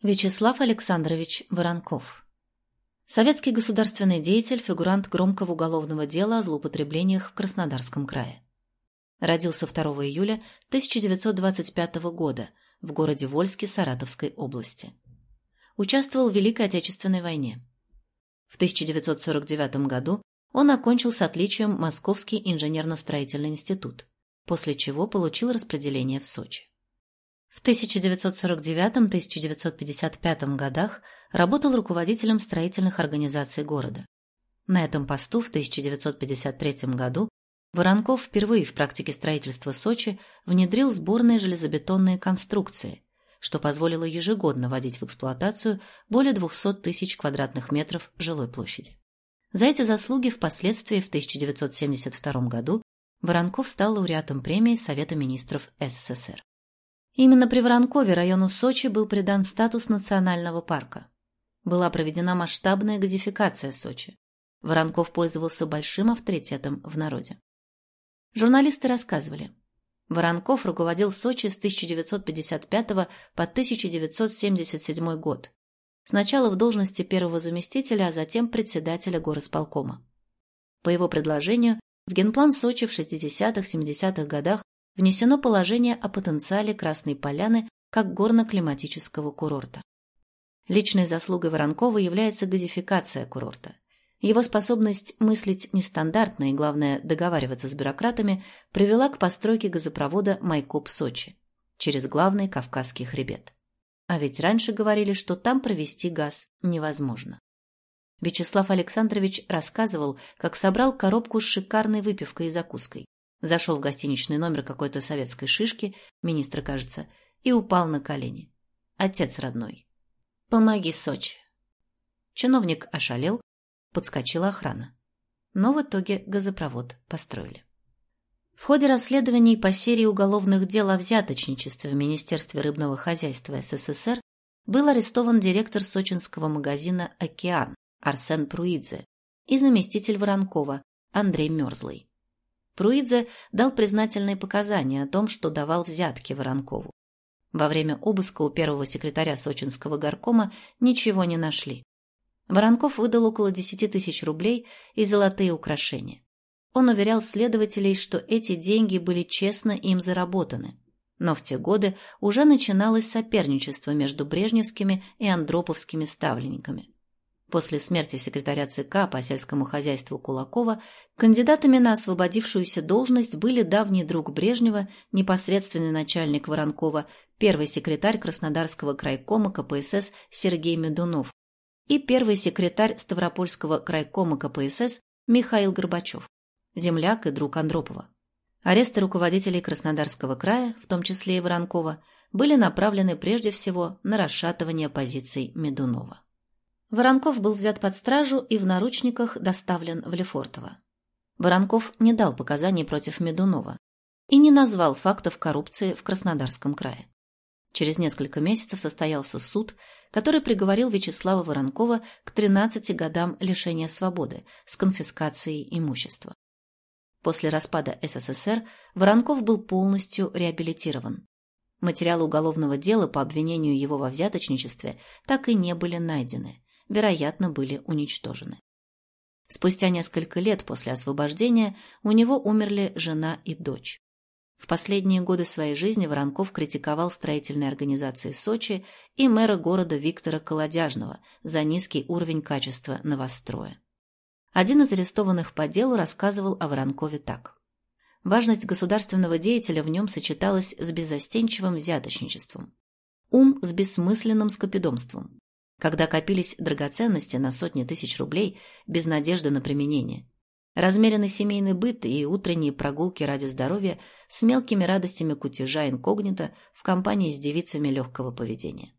Вячеслав Александрович Воронков Советский государственный деятель, фигурант громкого уголовного дела о злоупотреблениях в Краснодарском крае. Родился 2 июля 1925 года в городе Вольске Саратовской области. Участвовал в Великой Отечественной войне. В 1949 году он окончил с отличием Московский инженерно-строительный институт, после чего получил распределение в Сочи. В 1949-1955 годах работал руководителем строительных организаций города. На этом посту в 1953 году Воронков впервые в практике строительства Сочи внедрил сборные железобетонные конструкции, что позволило ежегодно вводить в эксплуатацию более 200 тысяч квадратных метров жилой площади. За эти заслуги впоследствии в 1972 году Воронков стал лауреатом премии Совета министров СССР. Именно при Воронкове району Сочи был придан статус национального парка. Была проведена масштабная газификация Сочи. Воронков пользовался большим авторитетом в народе. Журналисты рассказывали. Воронков руководил Сочи с 1955 по 1977 год. Сначала в должности первого заместителя, а затем председателя горосполкома. По его предложению, в генплан Сочи в 60-70-х годах внесено положение о потенциале Красной Поляны как горно-климатического курорта. Личной заслугой Воронкова является газификация курорта. Его способность мыслить нестандартно и, главное, договариваться с бюрократами привела к постройке газопровода Майкоп-Сочи через главный Кавказский хребет. А ведь раньше говорили, что там провести газ невозможно. Вячеслав Александрович рассказывал, как собрал коробку с шикарной выпивкой и закуской, Зашел в гостиничный номер какой-то советской шишки, министра, кажется, и упал на колени. Отец родной. «Помоги, Сочи!» Чиновник ошалел, подскочила охрана. Но в итоге газопровод построили. В ходе расследований по серии уголовных дел о взяточничестве в Министерстве рыбного хозяйства СССР был арестован директор сочинского магазина «Океан» Арсен Пруидзе и заместитель Воронкова Андрей Мерзлый. Пруидзе дал признательные показания о том, что давал взятки Воронкову. Во время обыска у первого секретаря сочинского горкома ничего не нашли. Воронков выдал около 10 тысяч рублей и золотые украшения. Он уверял следователей, что эти деньги были честно им заработаны. Но в те годы уже начиналось соперничество между брежневскими и андроповскими ставленниками. После смерти секретаря ЦК по сельскому хозяйству Кулакова кандидатами на освободившуюся должность были давний друг Брежнева, непосредственный начальник Воронкова, первый секретарь Краснодарского крайкома КПСС Сергей Медунов и первый секретарь Ставропольского крайкома КПСС Михаил Горбачев, земляк и друг Андропова. Аресты руководителей Краснодарского края, в том числе и Воронкова, были направлены прежде всего на расшатывание позиций Медунова. Воронков был взят под стражу и в наручниках доставлен в Лефортово. Воронков не дал показаний против Медунова и не назвал фактов коррупции в Краснодарском крае. Через несколько месяцев состоялся суд, который приговорил Вячеслава Воронкова к 13 годам лишения свободы с конфискацией имущества. После распада СССР Воронков был полностью реабилитирован. Материалы уголовного дела по обвинению его во взяточничестве так и не были найдены, вероятно, были уничтожены. Спустя несколько лет после освобождения у него умерли жена и дочь. В последние годы своей жизни Воронков критиковал строительные организации Сочи и мэра города Виктора Колодяжного за низкий уровень качества новостроя. Один из арестованных по делу рассказывал о Воронкове так. Важность государственного деятеля в нем сочеталась с беззастенчивым взяточничеством. Ум с бессмысленным скопидомством когда копились драгоценности на сотни тысяч рублей без надежды на применение. Размеренный семейный быт и утренние прогулки ради здоровья с мелкими радостями кутежа инкогнито в компании с девицами легкого поведения.